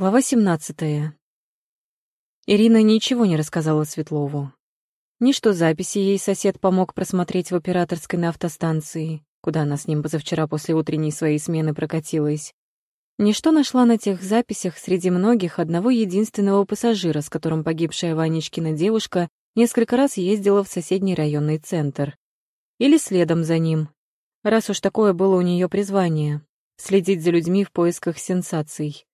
Глава 17. Ирина ничего не рассказала Светлову. Ни что записи ей сосед помог просмотреть в операторской на автостанции, куда она с ним позавчера после утренней своей смены прокатилась. Ни что нашла на тех записях среди многих одного единственного пассажира, с которым погибшая Ванечкина девушка несколько раз ездила в соседний районный центр. Или следом за ним, раз уж такое было у нее призвание — следить за людьми в поисках сенсаций.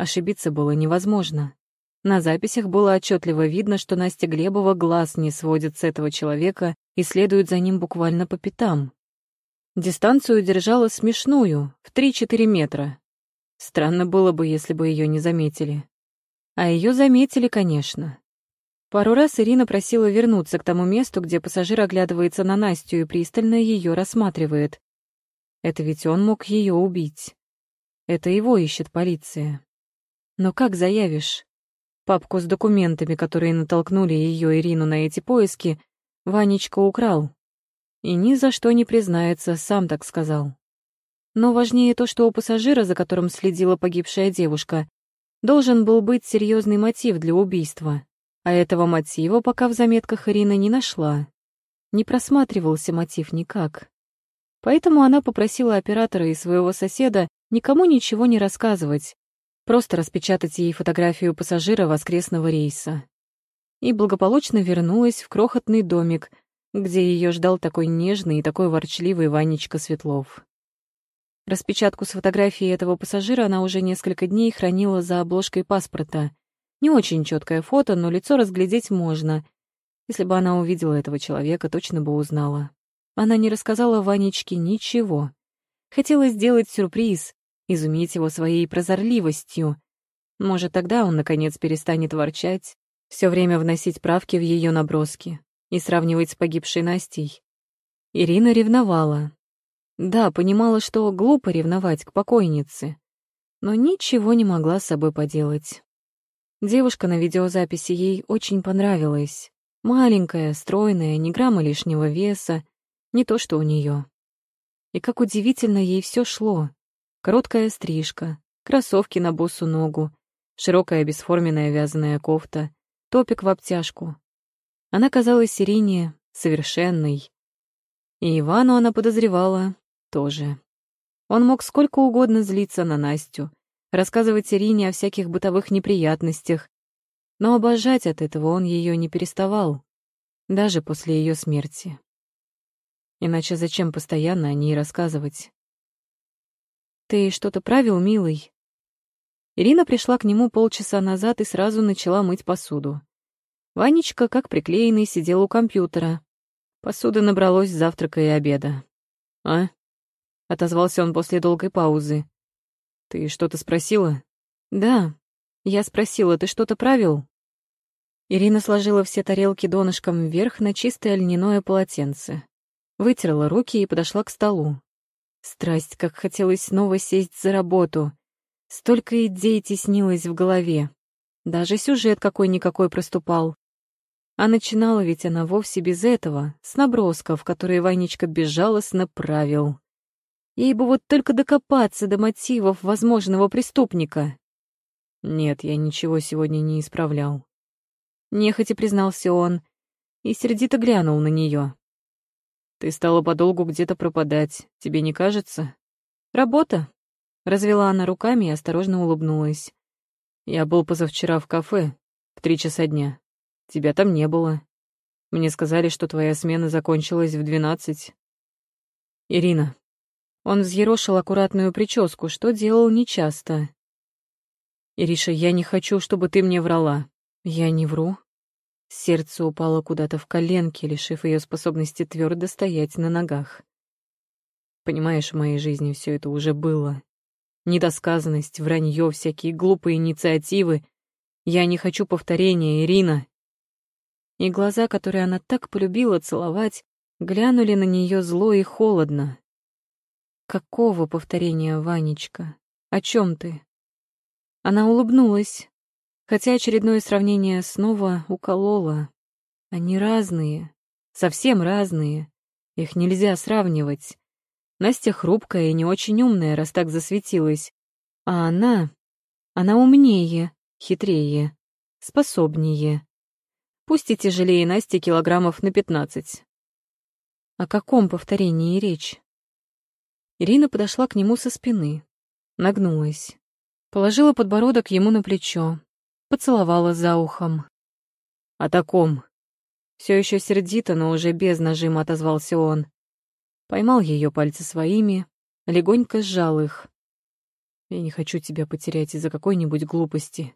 Ошибиться было невозможно. На записях было отчетливо видно, что Настя Глебова глаз не сводит с этого человека и следует за ним буквально по пятам. Дистанцию держала смешную, в 3-4 метра. Странно было бы, если бы ее не заметили. А ее заметили, конечно. Пару раз Ирина просила вернуться к тому месту, где пассажир оглядывается на Настю и пристально ее рассматривает. Это ведь он мог ее убить. Это его ищет полиция. Но как заявишь? Папку с документами, которые натолкнули ее Ирину на эти поиски, Ванечка украл. И ни за что не признается, сам так сказал. Но важнее то, что у пассажира, за которым следила погибшая девушка, должен был быть серьезный мотив для убийства. А этого мотива пока в заметках Ирина не нашла. Не просматривался мотив никак. Поэтому она попросила оператора и своего соседа никому ничего не рассказывать, просто распечатать ей фотографию пассажира воскресного рейса. И благополучно вернулась в крохотный домик, где ее ждал такой нежный и такой ворчливый Ванечка Светлов. Распечатку с фотографией этого пассажира она уже несколько дней хранила за обложкой паспорта. Не очень четкое фото, но лицо разглядеть можно. Если бы она увидела этого человека, точно бы узнала. Она не рассказала Ванечке ничего. Хотела сделать сюрприз, изумить его своей прозорливостью. Может, тогда он, наконец, перестанет ворчать, все время вносить правки в ее наброски и сравнивать с погибшей Настей. Ирина ревновала. Да, понимала, что глупо ревновать к покойнице, но ничего не могла с собой поделать. Девушка на видеозаписи ей очень понравилась. Маленькая, стройная, ни грамма лишнего веса, не то что у нее. И как удивительно ей все шло. Короткая стрижка, кроссовки на босу ногу, широкая бесформенная вязаная кофта, топик в обтяжку. Она казалась Ирине совершенной. И Ивану она подозревала тоже. Он мог сколько угодно злиться на Настю, рассказывать Ирине о всяких бытовых неприятностях, но обожать от этого он ее не переставал, даже после ее смерти. Иначе зачем постоянно о ней рассказывать? «Ты что-то правил, милый?» Ирина пришла к нему полчаса назад и сразу начала мыть посуду. Ванечка, как приклеенный, сидел у компьютера. Посуды набралось завтрака и обеда. «А?» — отозвался он после долгой паузы. «Ты что-то спросила?» «Да. Я спросила, ты что-то правил?» Ирина сложила все тарелки донышком вверх на чистое льняное полотенце. Вытерла руки и подошла к столу. Страсть, как хотелось снова сесть за работу. Столько идей теснилось в голове. Даже сюжет какой-никакой проступал. А начинала ведь она вовсе без этого, с набросков, которые Ванечка безжалостно правил. Ей бы вот только докопаться до мотивов возможного преступника. Нет, я ничего сегодня не исправлял. Нехотя признался он и сердито глянул на нее. Ты стала подолгу где-то пропадать, тебе не кажется? Работа. Развела она руками и осторожно улыбнулась. Я был позавчера в кафе в три часа дня. Тебя там не было. Мне сказали, что твоя смена закончилась в двенадцать. Ирина. Он взъерошил аккуратную прическу, что делал нечасто. Ириша, я не хочу, чтобы ты мне врала. Я не вру. Сердце упало куда-то в коленки, лишив ее способности твердо стоять на ногах. Понимаешь, в моей жизни все это уже было. Недосказанность, вранье, всякие глупые инициативы. Я не хочу повторения, Ирина. И глаза, которые она так полюбила целовать, глянули на нее зло и холодно. Какого повторения, Ванечка? О чем ты? Она улыбнулась, Хотя очередное сравнение снова укололо. Они разные, совсем разные. Их нельзя сравнивать. Настя хрупкая и не очень умная, раз так засветилась. А она... Она умнее, хитрее, способнее. Пусть и тяжелее Насти килограммов на пятнадцать. О каком повторении речь? Ирина подошла к нему со спины, нагнулась, положила подбородок ему на плечо, поцеловала за ухом. «О таком!» Все еще сердито, но уже без нажима отозвался он. Поймал ее пальцы своими, легонько сжал их. «Я не хочу тебя потерять из-за какой-нибудь глупости.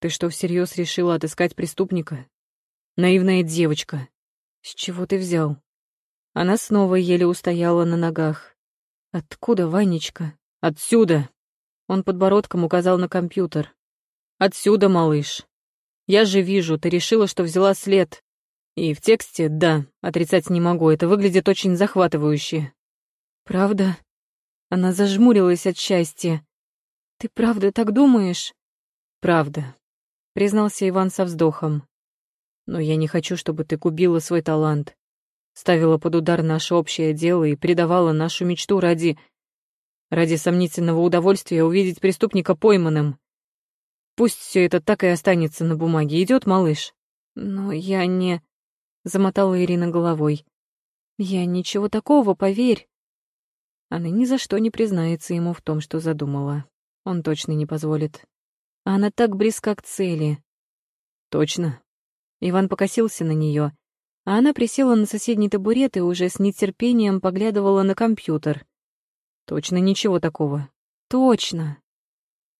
Ты что, всерьез решила отыскать преступника? Наивная девочка. С чего ты взял?» Она снова еле устояла на ногах. «Откуда, Ванечка?» «Отсюда!» Он подбородком указал на компьютер. «Отсюда, малыш. Я же вижу, ты решила, что взяла след. И в тексте, да, отрицать не могу, это выглядит очень захватывающе». «Правда?» Она зажмурилась от счастья. «Ты правда так думаешь?» «Правда», — признался Иван со вздохом. «Но я не хочу, чтобы ты губила свой талант, ставила под удар наше общее дело и предавала нашу мечту ради... ради сомнительного удовольствия увидеть преступника пойманным. Пусть все это так и останется на бумаге. Идет, малыш? Но я не... Замотала Ирина головой. Я ничего такого, поверь. Она ни за что не признается ему в том, что задумала. Он точно не позволит. А она так близка к цели. Точно. Иван покосился на нее, а она присела на соседний табурет и уже с нетерпением поглядывала на компьютер. Точно ничего такого. Точно.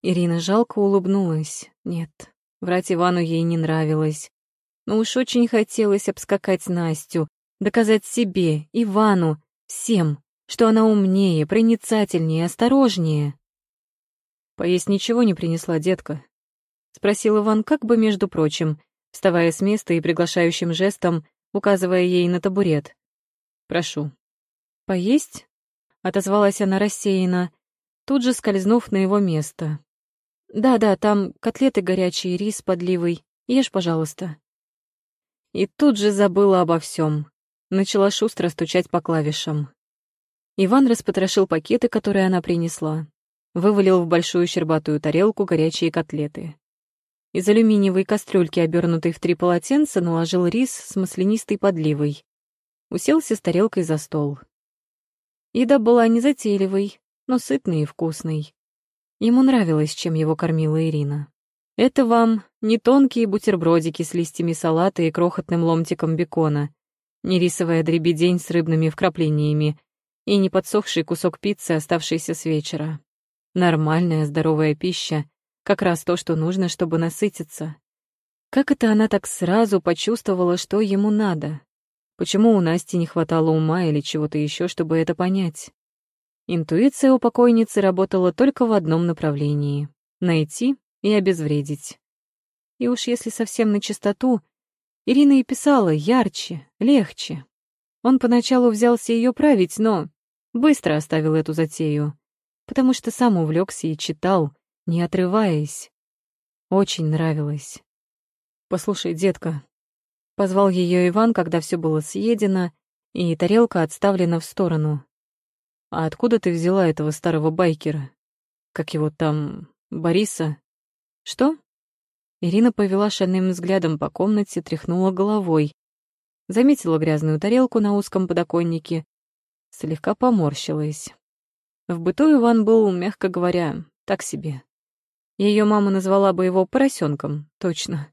Ирина жалко улыбнулась. Нет, врать Ивану ей не нравилось. Но уж очень хотелось обскакать Настю, доказать себе, Ивану, всем, что она умнее, проницательнее, осторожнее. «Поесть ничего не принесла детка?» — спросил Иван как бы между прочим, вставая с места и приглашающим жестом, указывая ей на табурет. «Прошу». «Поесть?» — отозвалась она рассеянно, тут же скользнув на его место. Да-да, там котлеты горячие, рис подливый. Ешь, пожалуйста. И тут же забыла обо всем. Начала шустро стучать по клавишам. Иван распотрошил пакеты, которые она принесла. Вывалил в большую щербатую тарелку горячие котлеты. Из алюминиевой кастрюльки, обернутой в три полотенца, наложил рис с маслянистой подливой. Уселся с тарелкой за стол. Еда была незатейливой, но сытной и вкусной. Ему нравилось, чем его кормила Ирина. Это вам не тонкие бутербродики с листьями салата и крохотным ломтиком бекона, не рисовая дребедень с рыбными вкраплениями и не подсохший кусок пиццы, оставшийся с вечера. Нормальная здоровая пища, как раз то, что нужно, чтобы насытиться. Как это она так сразу почувствовала, что ему надо? Почему у Насти не хватало ума или чего-то еще, чтобы это понять? Интуиция у покойницы работала только в одном направлении — найти и обезвредить. И уж если совсем на чистоту, Ирина и писала ярче, легче. Он поначалу взялся ее править, но быстро оставил эту затею, потому что сам увлекся и читал, не отрываясь. Очень нравилось. «Послушай, детка», — позвал ее Иван, когда все было съедено, и тарелка отставлена в сторону. А откуда ты взяла этого старого байкера? Как его там... Бориса? Что? Ирина повела шальным взглядом по комнате, тряхнула головой. Заметила грязную тарелку на узком подоконнике. Слегка поморщилась. В быту Иван был, мягко говоря, так себе. Ее мама назвала бы его поросенком, точно.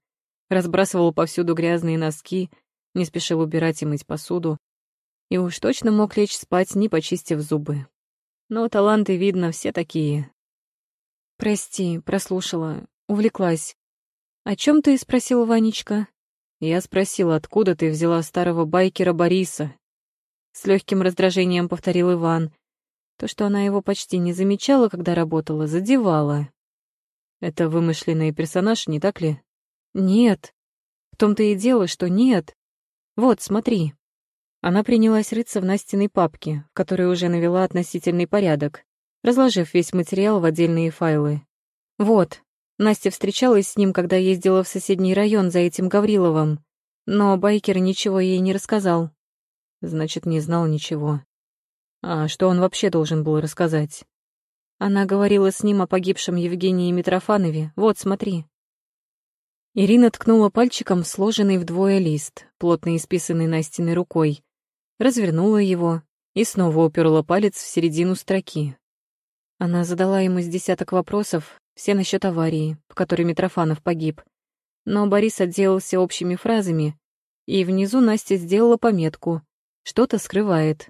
Разбрасывал повсюду грязные носки, не спешил убирать и мыть посуду и уж точно мог лечь спать, не почистив зубы. Но таланты, видно, все такие. «Прости, прослушала, увлеклась. О чем ты спросил, Ванечка?» Я спросила, откуда ты взяла старого байкера Бориса. С легким раздражением повторил Иван. То, что она его почти не замечала, когда работала, задевала. Это вымышленный персонаж, не так ли? Нет. В том-то и дело, что нет. Вот, смотри. Она принялась рыться в Настиной папке, в которой уже навела относительный порядок, разложив весь материал в отдельные файлы. Вот, Настя встречалась с ним, когда ездила в соседний район за этим Гавриловым, но байкер ничего ей не рассказал. Значит, не знал ничего. А что он вообще должен был рассказать? Она говорила с ним о погибшем Евгении Митрофанове. Вот, смотри. Ирина ткнула пальчиком сложенный вдвое лист, плотно исписанный Настиной рукой, развернула его и снова уперла палец в середину строки. Она задала ему с десяток вопросов, все насчет аварии, в которой Митрофанов погиб. Но Борис отделался общими фразами, и внизу Настя сделала пометку «Что-то скрывает».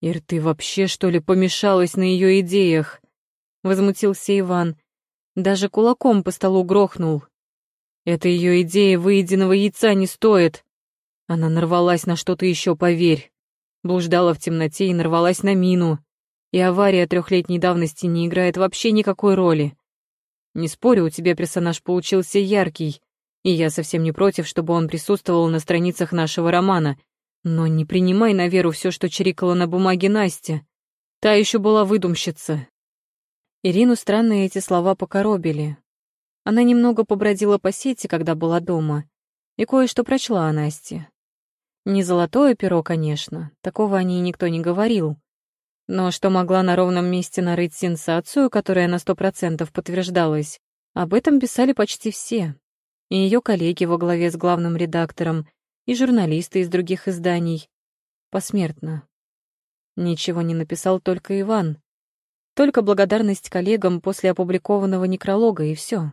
«Ир, ты вообще, что ли, помешалась на ее идеях?» — возмутился Иван. Даже кулаком по столу грохнул. «Это ее идея выеденного яйца не стоит. Она нарвалась на что-то еще, поверь. Блуждала в темноте и нарвалась на мину. И авария трехлетней давности не играет вообще никакой роли. Не спорю, у тебя персонаж получился яркий, и я совсем не против, чтобы он присутствовал на страницах нашего романа — но не принимай на веру все, что чирикала на бумаге Настя. Та еще была выдумщица. Ирину странные эти слова покоробили. Она немного побродила по сети, когда была дома, и кое-что прочла о Насте. Не золотое перо, конечно, такого о ней никто не говорил. Но что могла на ровном месте нарыть сенсацию, которая на сто процентов подтверждалась, об этом писали почти все. И ее коллеги во главе с главным редактором, и журналисты из других изданий. Посмертно. Ничего не написал только Иван. Только благодарность коллегам после опубликованного некролога, и все.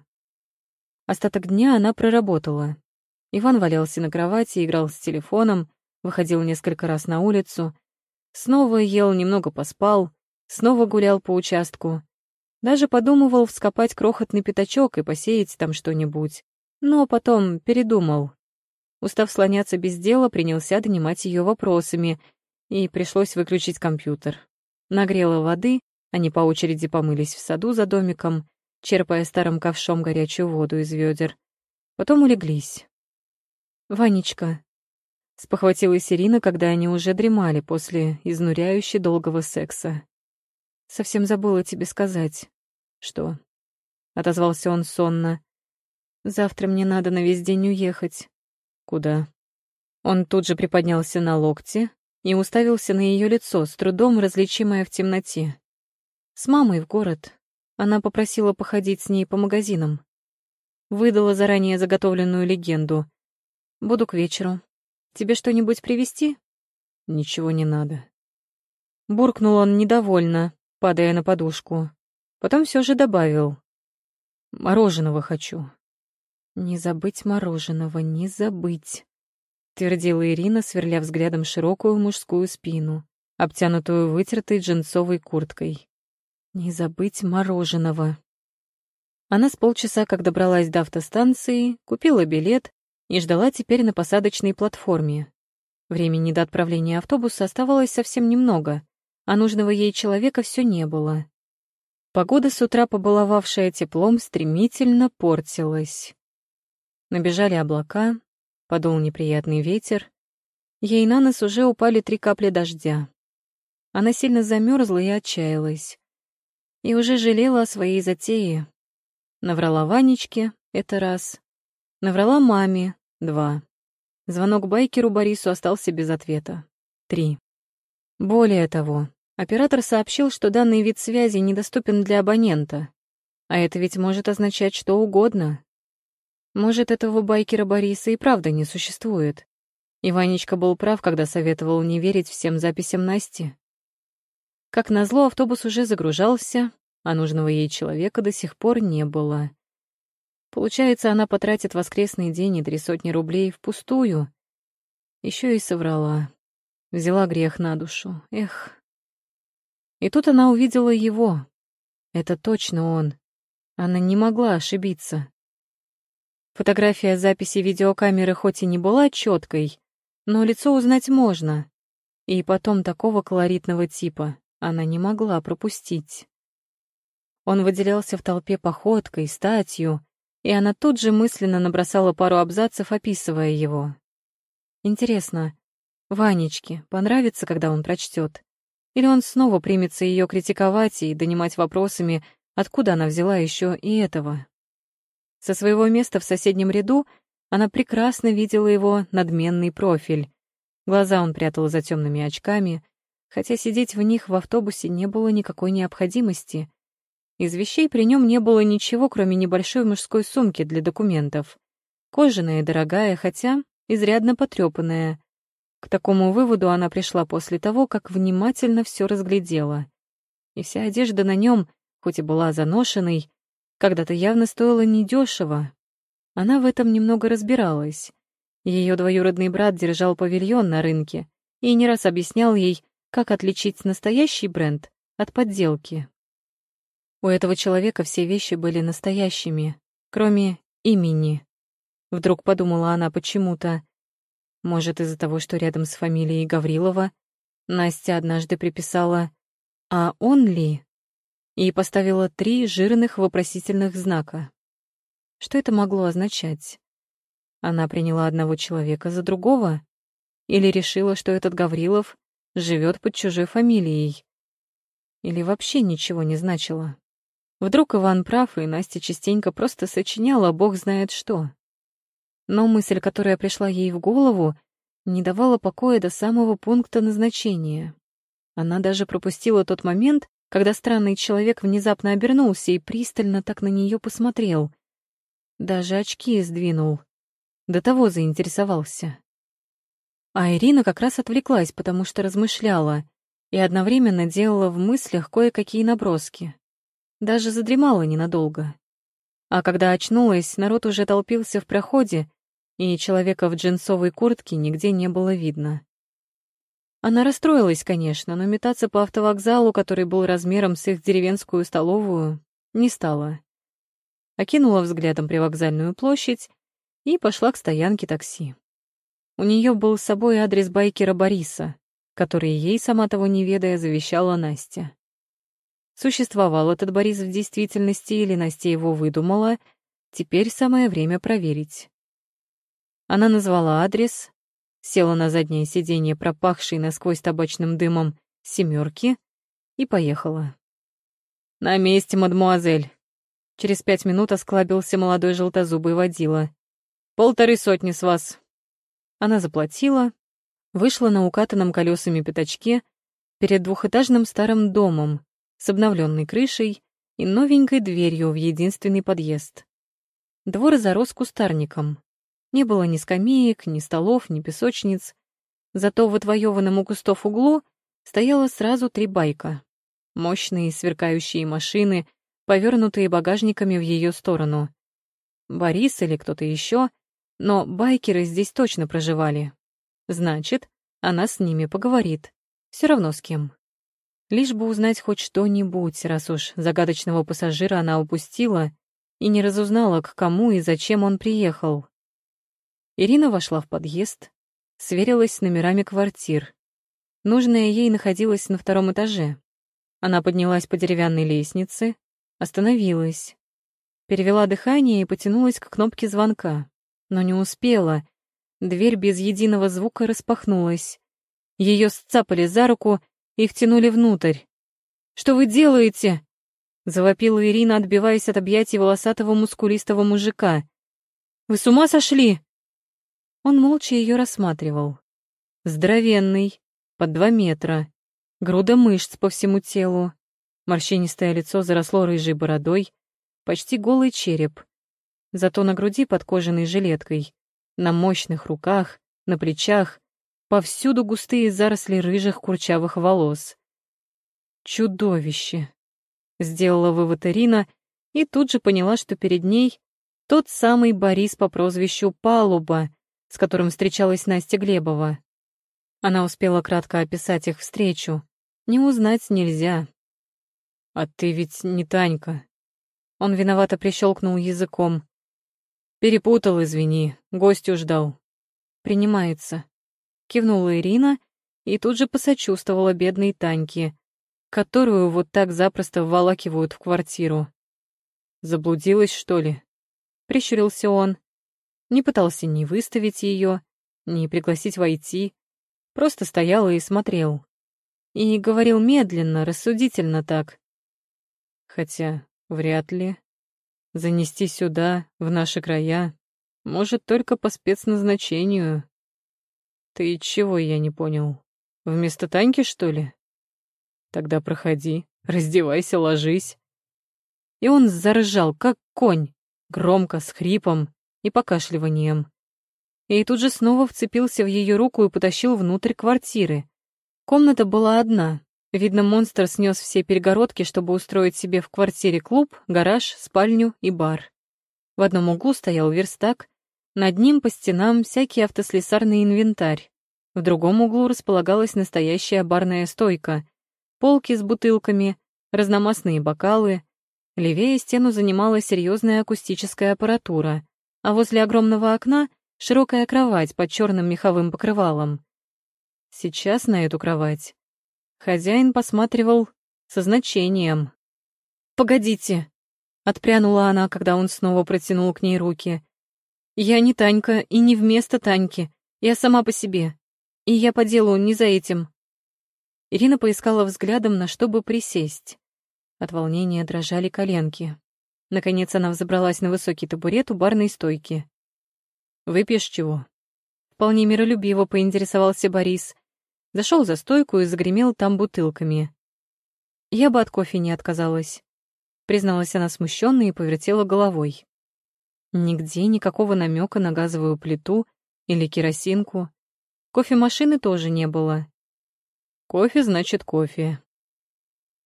Остаток дня она проработала. Иван валялся на кровати, играл с телефоном, выходил несколько раз на улицу, снова ел, немного поспал, снова гулял по участку. Даже подумывал вскопать крохотный пятачок и посеять там что-нибудь. Но потом передумал. Устав слоняться без дела, принялся донимать ее вопросами, и пришлось выключить компьютер. Нагрела воды, они по очереди помылись в саду за домиком, черпая старым ковшом горячую воду из ведер. Потом улеглись. «Ванечка», — спохватилась Ирина, когда они уже дремали после изнуряющей долгого секса. «Совсем забыла тебе сказать». «Что?» — отозвался он сонно. «Завтра мне надо на весь день уехать. «Куда?» Он тут же приподнялся на локте и уставился на ее лицо, с трудом различимое в темноте. «С мамой в город. Она попросила походить с ней по магазинам. Выдала заранее заготовленную легенду. Буду к вечеру. Тебе что-нибудь привезти?» «Ничего не надо». Буркнул он недовольно, падая на подушку. Потом все же добавил. «Мороженого хочу. «Не забыть мороженого, не забыть», — твердила Ирина, сверля взглядом широкую мужскую спину, обтянутую вытертой джинсовой курткой. «Не забыть мороженого». Она с полчаса, как добралась до автостанции, купила билет и ждала теперь на посадочной платформе. Времени до отправления автобуса оставалось совсем немного, а нужного ей человека все не было. Погода с утра, побаловавшая теплом, стремительно портилась. Набежали облака, подул неприятный ветер. Ей на нос уже упали три капли дождя. Она сильно замерзла и отчаялась. И уже жалела о своей затее. Наврала Ванечке — это раз. Наврала маме — два. Звонок байкеру Борису остался без ответа. Три. Более того, оператор сообщил, что данный вид связи недоступен для абонента. А это ведь может означать что угодно. Может, этого байкера Бориса и правда не существует. Иванечка был прав, когда советовал не верить всем записям Насти. Как назло, автобус уже загружался, а нужного ей человека до сих пор не было. Получается, она потратит воскресный день и три сотни рублей впустую. Еще и соврала. Взяла грех на душу. Эх. И тут она увидела его. Это точно он. Она не могла ошибиться. Фотография записи видеокамеры хоть и не была четкой, но лицо узнать можно. И потом такого колоритного типа она не могла пропустить. Он выделялся в толпе походкой, статью, и она тут же мысленно набросала пару абзацев, описывая его. Интересно, Ванечке понравится, когда он прочтет? Или он снова примется ее критиковать и донимать вопросами, откуда она взяла еще и этого? Со своего места в соседнем ряду она прекрасно видела его надменный профиль. Глаза он прятал за темными очками, хотя сидеть в них в автобусе не было никакой необходимости. Из вещей при нем не было ничего, кроме небольшой мужской сумки для документов. Кожаная и дорогая, хотя изрядно потрепанная. К такому выводу она пришла после того, как внимательно все разглядела. И вся одежда на нем, хоть и была заношенной, когда-то явно стоила недешево. Она в этом немного разбиралась. Ее двоюродный брат держал павильон на рынке и не раз объяснял ей, как отличить настоящий бренд от подделки. У этого человека все вещи были настоящими, кроме имени. Вдруг подумала она почему-то. Может, из-за того, что рядом с фамилией Гаврилова Настя однажды приписала «А он ли?» и поставила три жирных вопросительных знака. Что это могло означать? Она приняла одного человека за другого? Или решила, что этот Гаврилов живет под чужой фамилией? Или вообще ничего не значило? Вдруг Иван прав, и Настя частенько просто сочиняла бог знает что. Но мысль, которая пришла ей в голову, не давала покоя до самого пункта назначения. Она даже пропустила тот момент, когда странный человек внезапно обернулся и пристально так на нее посмотрел. Даже очки сдвинул. До того заинтересовался. А Ирина как раз отвлеклась, потому что размышляла и одновременно делала в мыслях кое-какие наброски. Даже задремала ненадолго. А когда очнулась, народ уже толпился в проходе, и человека в джинсовой куртке нигде не было видно. Она расстроилась, конечно, но метаться по автовокзалу, который был размером с их деревенскую столовую, не стала. Окинула взглядом привокзальную площадь и пошла к стоянке такси. У нее был с собой адрес байкера Бориса, который ей, сама того не ведая, завещала Настя. Существовал этот Борис в действительности или Настя его выдумала, теперь самое время проверить. Она назвала адрес, села на заднее сиденье, пропахшей насквозь табачным дымом, семерки и поехала. «На месте, мадмуазель!» Через пять минут осклабился молодой желтозубый водила. Полторы сотни с вас». Она заплатила, вышла на укатанном колесами пятачке перед двухэтажным старым домом с обновленной крышей и новенькой дверью в единственный подъезд. Двор зарос кустарником. Не было ни скамеек, ни столов, ни песочниц. Зато в отвоеванном у кустов углу стояло сразу три байка. Мощные сверкающие машины, повернутые багажниками в ее сторону. Борис или кто-то еще но байкеры здесь точно проживали. Значит, она с ними поговорит. Все равно с кем. Лишь бы узнать хоть что-нибудь, раз уж загадочного пассажира она упустила и не разузнала, к кому и зачем он приехал. Ирина вошла в подъезд, сверилась с номерами квартир. Нужная ей находилась на втором этаже. Она поднялась по деревянной лестнице, остановилась, перевела дыхание и потянулась к кнопке звонка но не успела. Дверь без единого звука распахнулась. Ее сцапали за руку и втянули внутрь. «Что вы делаете?» — завопила Ирина, отбиваясь от объятий волосатого мускулистого мужика. «Вы с ума сошли?» Он молча ее рассматривал. Здоровенный, под два метра, груда мышц по всему телу, морщинистое лицо заросло рыжей бородой, почти голый череп. Зато на груди под кожаной жилеткой, на мощных руках, на плечах, повсюду густые заросли рыжих курчавых волос. Чудовище! Сделала вывод Ирина и тут же поняла, что перед ней тот самый Борис по прозвищу Палуба, с которым встречалась Настя Глебова. Она успела кратко описать их встречу. Не узнать нельзя. «А ты ведь не Танька». Он виновато прищелкнул языком. Перепутал, извини, гостю ждал. Принимается. Кивнула Ирина и тут же посочувствовала бедной Таньке, которую вот так запросто вволакивают в квартиру. Заблудилась, что ли? Прищурился он. Не пытался ни выставить ее, ни пригласить войти. Просто стоял и смотрел. И говорил медленно, рассудительно так. Хотя, вряд ли. Занести сюда, в наши края, может только по спецназначению. Ты чего, я не понял? Вместо Таньки, что ли? Тогда проходи, раздевайся, ложись. И он заржал, как конь, громко, с хрипом и покашливанием. И тут же снова вцепился в ее руку и потащил внутрь квартиры. Комната была одна. Видно, монстр снес все перегородки, чтобы устроить себе в квартире клуб, гараж, спальню и бар. В одном углу стоял верстак, над ним по стенам всякий автослесарный инвентарь. В другом углу располагалась настоящая барная стойка, полки с бутылками, разномастные бокалы. Левее стену занимала серьезная акустическая аппаратура, а возле огромного окна — широкая кровать под черным меховым покрывалом. Сейчас на эту кровать хозяин посматривал со значением. «Погодите!» — отпрянула она, когда он снова протянул к ней руки. «Я не Танька и не вместо Таньки. Я сама по себе. И я по делу не за этим». Ирина поискала взглядом, на что бы присесть. От волнения дрожали коленки. Наконец она взобралась на высокий табурет у барной стойки. «Выпьешь чего?» Вполне миролюбиво поинтересовался Борис. Зашел за стойку и загремел там бутылками. Я бы от кофе не отказалась. Призналась она смущенно и повертела головой. Нигде никакого намека на газовую плиту или керосинку. Кофемашины тоже не было. Кофе значит кофе.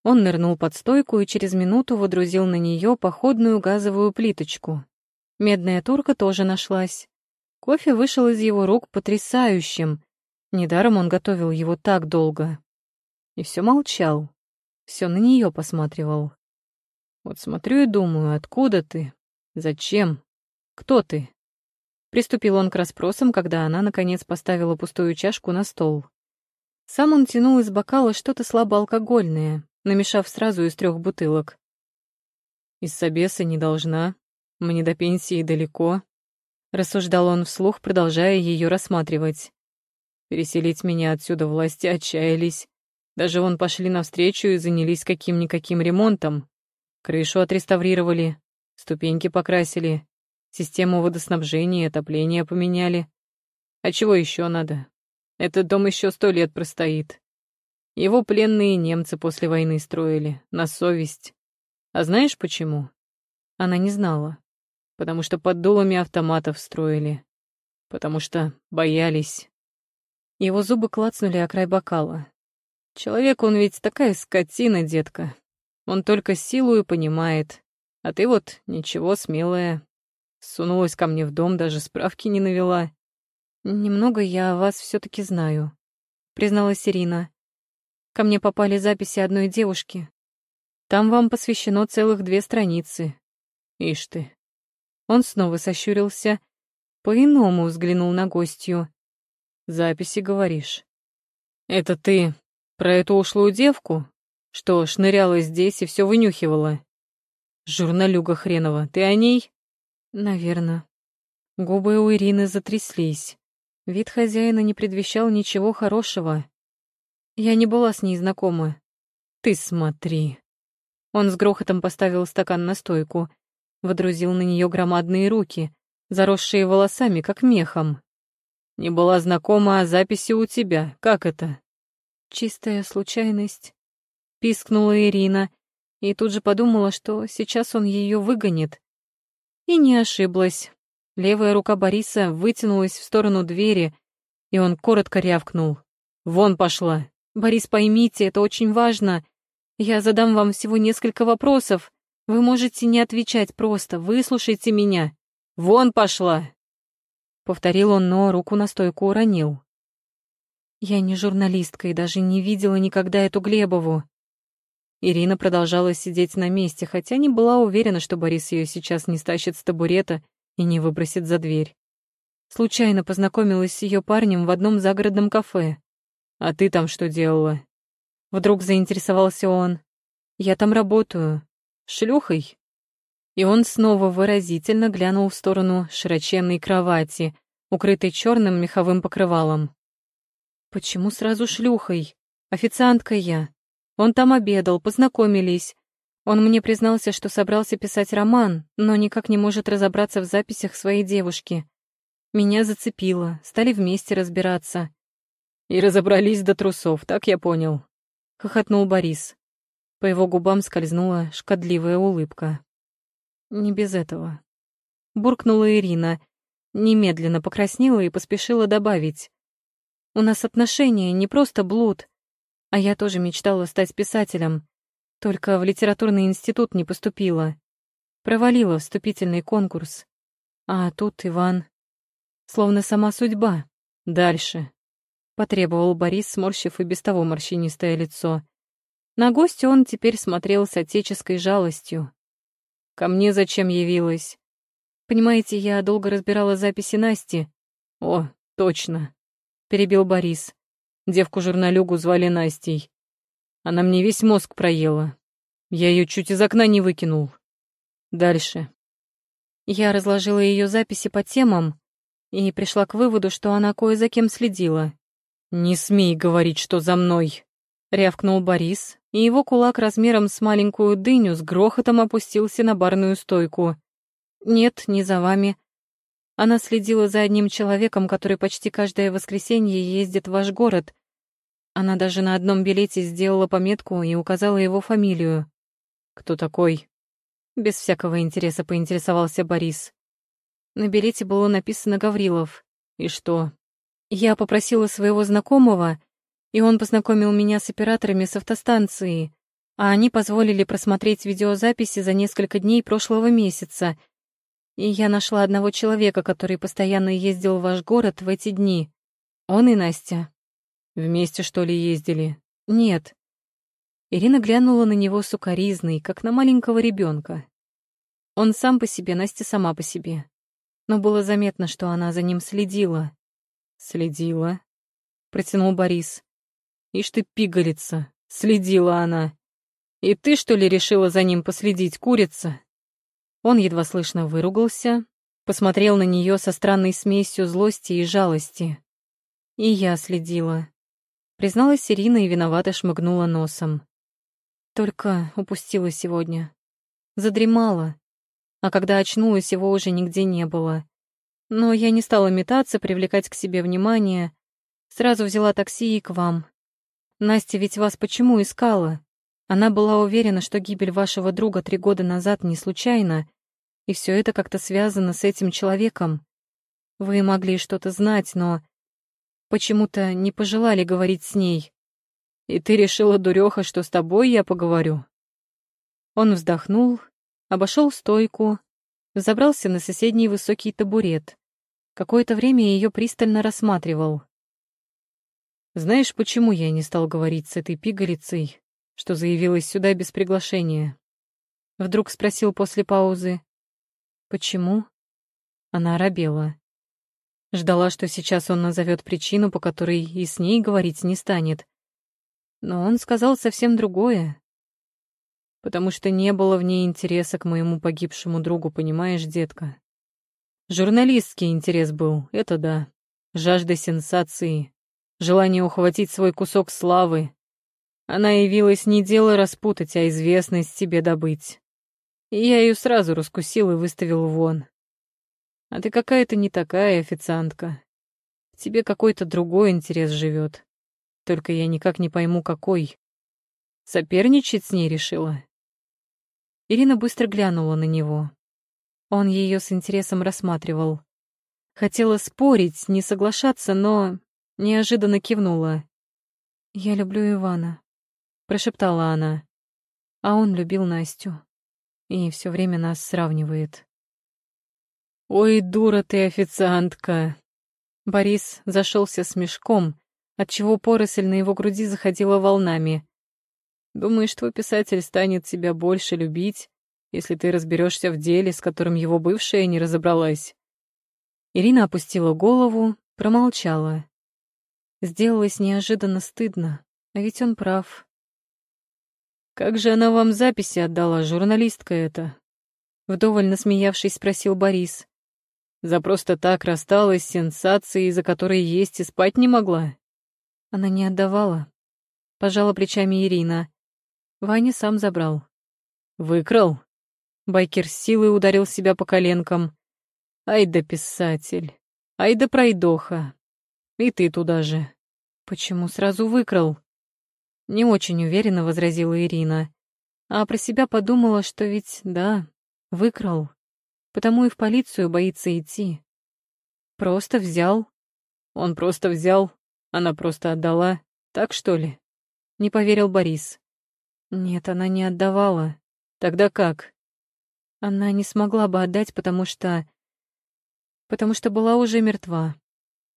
Он нырнул под стойку и через минуту водрузил на нее походную газовую плиточку. Медная турка тоже нашлась. Кофе вышел из его рук потрясающим. Недаром он готовил его так долго. И все молчал. Все на нее посматривал. Вот смотрю и думаю, откуда ты? Зачем? Кто ты? Приступил он к расспросам, когда она, наконец, поставила пустую чашку на стол. Сам он тянул из бокала что-то слабоалкогольное, намешав сразу из трех бутылок. «Из Собеса не должна. Мне до пенсии далеко. Рассуждал он вслух, продолжая ее рассматривать. Переселить меня отсюда власти отчаялись. Даже вон пошли навстречу и занялись каким-никаким ремонтом. Крышу отреставрировали, ступеньки покрасили, систему водоснабжения и отопления поменяли. А чего еще надо? Этот дом еще сто лет простоит. Его пленные немцы после войны строили, на совесть. А знаешь почему? Она не знала потому что под дулами автоматов строили, потому что боялись. Его зубы клацнули о край бокала. Человек, он ведь такая скотина, детка. Он только силу и понимает. А ты вот ничего, смелая. Сунулась ко мне в дом, даже справки не навела. Немного я о вас все таки знаю, призналась Ирина. Ко мне попали записи одной девушки. Там вам посвящено целых две страницы. Ишь ты, он снова сощурился, по-иному взглянул на гостью. «Записи, говоришь?» «Это ты про эту ушлую девку, что шныряла здесь и все вынюхивала?» «Журналюга хренова, ты о ней?» «Наверно». Губы у Ирины затряслись. Вид хозяина не предвещал ничего хорошего. Я не была с ней знакома. «Ты смотри». Он с грохотом поставил стакан на стойку — водрузил на нее громадные руки, заросшие волосами, как мехом. «Не была знакома о записи у тебя. Как это?» «Чистая случайность», — пискнула Ирина, и тут же подумала, что сейчас он ее выгонит. И не ошиблась. Левая рука Бориса вытянулась в сторону двери, и он коротко рявкнул. «Вон пошла!» «Борис, поймите, это очень важно. Я задам вам всего несколько вопросов. Вы можете не отвечать просто, выслушайте меня. Вон пошла!» Повторил он, но руку на стойку уронил. Я не журналистка и даже не видела никогда эту Глебову. Ирина продолжала сидеть на месте, хотя не была уверена, что Борис ее сейчас не стащит с табурета и не выбросит за дверь. Случайно познакомилась с ее парнем в одном загородном кафе. «А ты там что делала?» Вдруг заинтересовался он. «Я там работаю шлюхой?» И он снова выразительно глянул в сторону широченной кровати, укрытой черным меховым покрывалом. «Почему сразу шлюхой? Официантка я. Он там обедал, познакомились. Он мне признался, что собрался писать роман, но никак не может разобраться в записях своей девушки. Меня зацепило, стали вместе разбираться. И разобрались до трусов, так я понял. хохотнул Борис. По его губам скользнула шкодливая улыбка. Не без этого. Буркнула Ирина, немедленно покраснела и поспешила добавить. У нас отношения не просто блуд, а я тоже мечтала стать писателем, только в литературный институт не поступила. Провалила вступительный конкурс. А тут Иван. Словно сама судьба. Дальше. Потребовал Борис, сморщив и без того морщинистое лицо. На гостя он теперь смотрел с отеческой жалостью. «Ко мне зачем явилась?» «Понимаете, я долго разбирала записи Насти». «О, точно», — перебил Борис. Девку-журналюгу звали Настей. Она мне весь мозг проела. Я ее чуть из окна не выкинул. Дальше. Я разложила ее записи по темам и пришла к выводу, что она кое за кем следила. «Не смей говорить, что за мной!» — рявкнул Борис, и его кулак размером с маленькую дыню с грохотом опустился на барную стойку. «Нет, не за вами. Она следила за одним человеком, который почти каждое воскресенье ездит в ваш город. Она даже на одном билете сделала пометку и указала его фамилию. «Кто такой?» Без всякого интереса поинтересовался Борис. На билете было написано «Гаврилов». И что? Я попросила своего знакомого, и он познакомил меня с операторами с автостанции, а они позволили просмотреть видеозаписи за несколько дней прошлого месяца. И я нашла одного человека, который постоянно ездил в ваш город в эти дни. Он и Настя. Вместе, что ли, ездили? Нет. Ирина глянула на него сукоризной, как на маленького ребенка. Он сам по себе, Настя сама по себе. Но было заметно, что она за ним следила. «Следила?» — протянул Борис. «Ишь ты, пигалица!» — следила она. «И ты, что ли, решила за ним последить, курица?» Он едва слышно выругался, посмотрел на нее со странной смесью злости и жалости. И я следила. Призналась Ирина и виновато шмыгнула носом. Только упустила сегодня. Задремала. А когда очнулась, его уже нигде не было. Но я не стала метаться, привлекать к себе внимание. Сразу взяла такси и к вам. Настя ведь вас почему искала? Она была уверена, что гибель вашего друга три года назад не случайна, и все это как-то связано с этим человеком. Вы могли что-то знать, но почему-то не пожелали говорить с ней. И ты решила, дуреха, что с тобой я поговорю? Он вздохнул, обошел стойку, забрался на соседний высокий табурет. Какое-то время ее пристально рассматривал. «Знаешь, почему я не стал говорить с этой пигалицей, что заявилась сюда без приглашения?» Вдруг спросил после паузы. «Почему?» Она оробела. Ждала, что сейчас он назовет причину, по которой и с ней говорить не станет. Но он сказал совсем другое. Потому что не было в ней интереса к моему погибшему другу, понимаешь, детка? Журналистский интерес был, это да. Жажда сенсации, желание ухватить свой кусок славы. Она явилась не дело распутать, а известность себе добыть. И я ее сразу раскусил и выставил вон. А ты какая-то не такая официантка. В тебе какой-то другой интерес живет. Только я никак не пойму, какой. Соперничать с ней решила. Ирина быстро глянула на него. Он ее с интересом рассматривал. Хотела спорить, не соглашаться, но неожиданно кивнула. «Я люблю Ивана», — прошептала она. А он любил Настю. И все время нас сравнивает. «Ой, дура ты, официантка!» Борис зашелся с мешком, отчего поросль на его груди заходила волнами. «Думаешь, твой писатель станет тебя больше любить, если ты разберешься в деле, с которым его бывшая не разобралась. Ирина опустила голову, промолчала. Сделалось неожиданно стыдно, а ведь он прав. «Как же она вам записи отдала, журналистка эта?» Вдоволь насмеявшись, спросил Борис. «За просто так рассталась с сенсацией, за которой есть и спать не могла?» Она не отдавала. Пожала плечами Ирина. Ваня сам забрал. «Выкрал?» Байкер с силой ударил себя по коленкам. Ай да писатель, ай да пройдоха. И ты туда же. Почему сразу выкрал? Не очень уверенно возразила Ирина. А про себя подумала, что ведь, да, выкрал. Потому и в полицию боится идти. Просто взял. Он просто взял, она просто отдала. Так что ли? Не поверил Борис. Нет, она не отдавала. Тогда как? Она не смогла бы отдать, потому что... Потому что была уже мертва.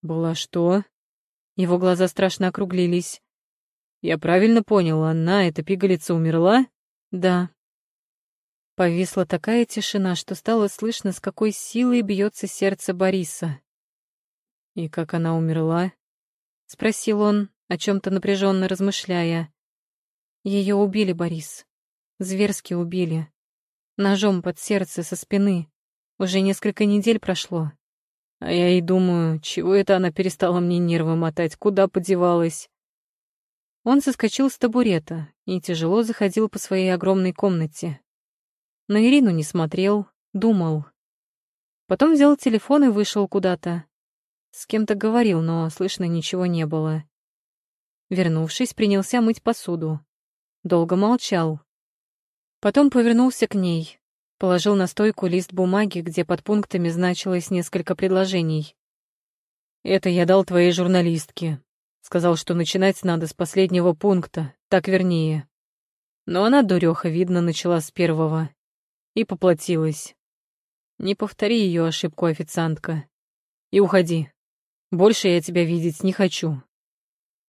Была что? Его глаза страшно округлились. Я правильно понял, она, эта пигалица, умерла? Да. Повисла такая тишина, что стало слышно, с какой силой бьется сердце Бориса. «И как она умерла?» — спросил он, о чем-то напряженно размышляя. Ее убили, Борис. Зверски убили. Ножом под сердце со спины. Уже несколько недель прошло. А я и думаю, чего это она перестала мне нервы мотать, куда подевалась? Он соскочил с табурета и тяжело заходил по своей огромной комнате. На Ирину не смотрел, думал. Потом взял телефон и вышел куда-то. С кем-то говорил, но слышно ничего не было. Вернувшись, принялся мыть посуду. Долго молчал. Потом повернулся к ней, положил на стойку лист бумаги, где под пунктами значилось несколько предложений. «Это я дал твоей журналистке. Сказал, что начинать надо с последнего пункта, так вернее. Но она, дуреха, видно, начала с первого и поплатилась. Не повтори ее ошибку, официантка. И уходи. Больше я тебя видеть не хочу.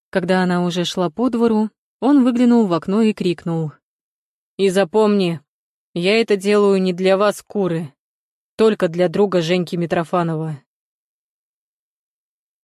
Когда она уже шла по двору, он выглянул в окно и крикнул. «И запомни, я это делаю не для вас, куры, только для друга Женьки Митрофанова».